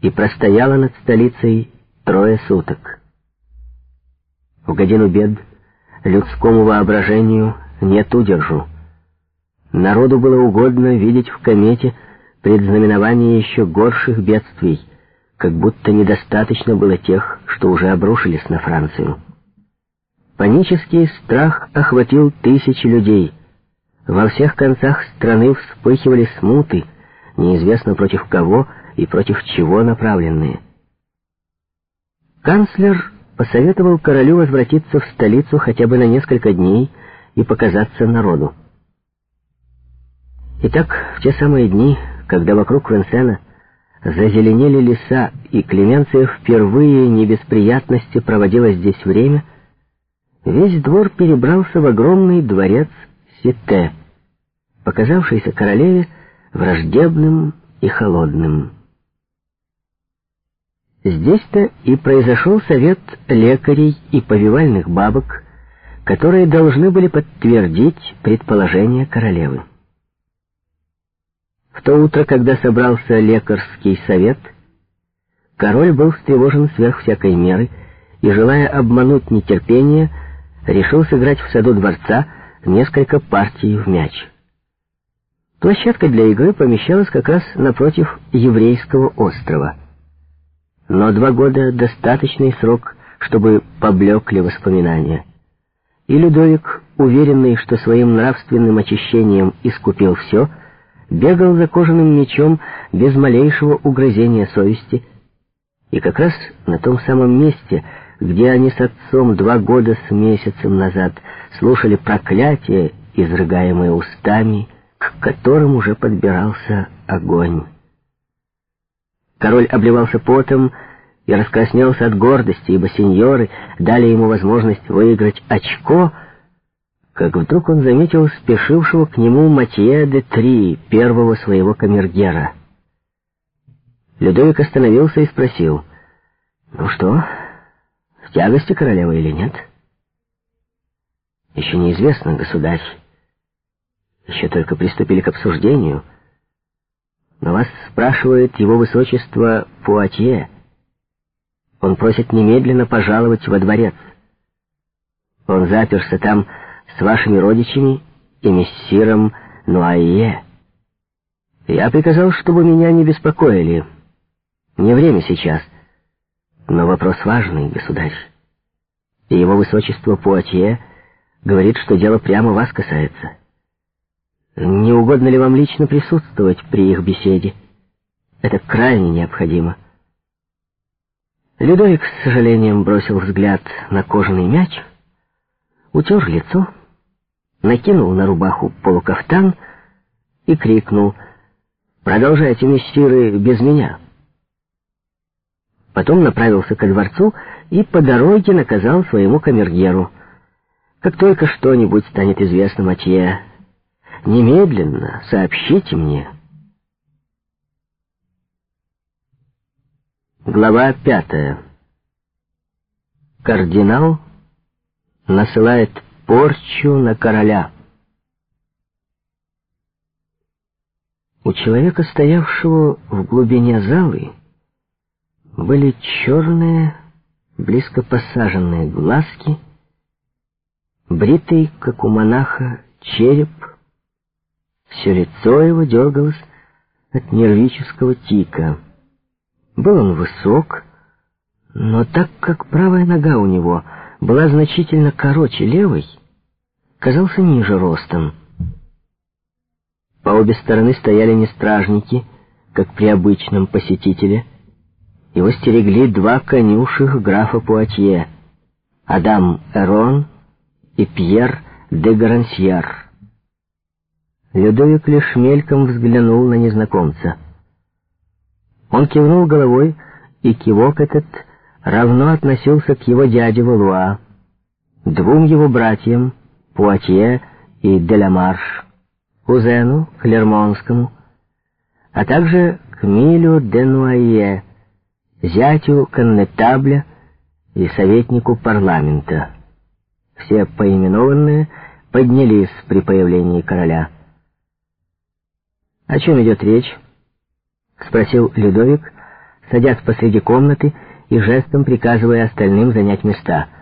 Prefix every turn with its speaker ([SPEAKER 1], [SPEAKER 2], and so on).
[SPEAKER 1] и простояла над столицей трое суток. В годину бед людскому воображению нет удержу. Народу было угодно видеть в комете предзнаменование еще горших бедствий, как будто недостаточно было тех, что уже обрушились на Францию. Панический страх охватил тысячи людей. Во всех концах страны вспыхивали смуты, неизвестно против кого и против чего направленные. Канцлер посоветовал королю возвратиться в столицу хотя бы на несколько дней и показаться народу. Итак, в те самые дни, когда вокруг Венсена зазеленели леса, и Клеменция впервые не без приятности проводила здесь время, весь двор перебрался в огромный дворец Сите, показавшийся королеве враждебным и холодным. Здесь-то и произошел совет лекарей и повивальных бабок, которые должны были подтвердить предположение королевы. В то утро, когда собрался лекарский совет, король был встревожен сверх всякой меры и, желая обмануть нетерпение, решил сыграть в саду дворца несколько партий в мяч. Площадка для игры помещалась как раз напротив еврейского острова — но два года — достаточный срок, чтобы поблекли воспоминания. И Людовик, уверенный, что своим нравственным очищением искупил все, бегал за кожаным мечом без малейшего угрызения совести, и как раз на том самом месте, где они с отцом два года с месяцем назад слушали проклятия, изрыгаемые устами, которым уже подбирался огонь. Король обливался потом и раскраснелся от гордости, ибо сеньоры дали ему возможность выиграть очко, как вдруг он заметил спешившего к нему Матье де Три, первого своего камергера. Людовик остановился и спросил, «Ну что, в тягости королева или нет?» «Еще неизвестно, государь. Еще только приступили к обсуждению». Но вас спрашивает его высочество Пуатье. Он просит немедленно пожаловать во дворец. Он заперся там с вашими родичами и мессиром Нуайе. Я приказал, чтобы меня не беспокоили. Не время сейчас. Но вопрос важный, государь. И его высочество Пуатье говорит, что дело прямо вас касается. Не угодно ли вам лично присутствовать при их беседе? Это крайне необходимо. Людовик с сожалением бросил взгляд на кожаный мяч, утер лицо, накинул на рубаху полукафтан и крикнул «Продолжайте, мессиры, без меня!» Потом направился ко дворцу и по дороге наказал своему камергеру. «Как только что-нибудь станет известно Матье, Немедленно сообщите мне. Глава пятая. Кардинал насылает порчу на короля. У человека, стоявшего в глубине залы, были черные, близко посаженные глазки, бритый, как у монаха, череп — все лицо его дергалось от нервического тика. Был он высок, но так как правая нога у него была значительно короче левой, казался ниже ростом. По обе стороны стояли не стражники, как при обычном посетителе. Его стерегли два конюших графа Пуатье, Адам Эрон и Пьер де Гарансьяр. Людовик лишь мельком взглянул на незнакомца. Он кивнул головой, и кивок этот равно относился к его дяде Валуа, двум его братьям, Пуатье и Деламарш, кузену Клермонскому, а также к Милю де Нуае, зятю коннетабля и советнику парламента. Все поименованные поднялись при появлении короля. «О чем идет речь?» — спросил Людовик, садясь посреди комнаты и жестом приказывая остальным занять места —